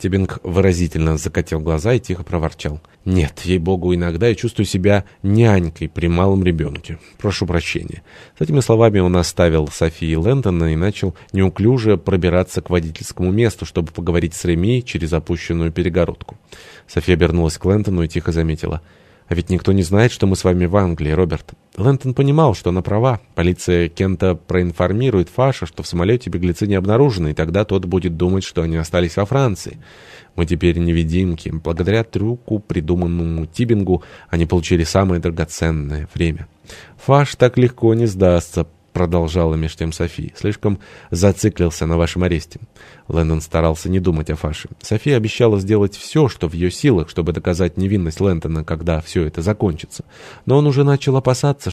Тибинг выразительно закатил глаза и тихо проворчал. «Нет, ей-богу, иногда я чувствую себя нянькой при малом ребенке. Прошу прощения». С этими словами он оставил Софии Лэндона и начал неуклюже пробираться к водительскому месту, чтобы поговорить с Реми через опущенную перегородку. София обернулась к Лэндону и тихо заметила — а ведь никто не знает, что мы с вами в Англии, Роберт. Лэнтон понимал, что она права. Полиция Кента проинформирует Фаша, что в самолете беглецы не обнаружены, и тогда тот будет думать, что они остались во Франции. Мы теперь невидимки. Благодаря трюку, придуманному Тибингу, они получили самое драгоценное время. Фаш так легко не сдастся, продолжала меж тем София. «Слишком зациклился на вашем аресте». Лэндон старался не думать о Фаше. София обещала сделать все, что в ее силах, чтобы доказать невинность Лэндона, когда все это закончится. Но он уже начал опасаться,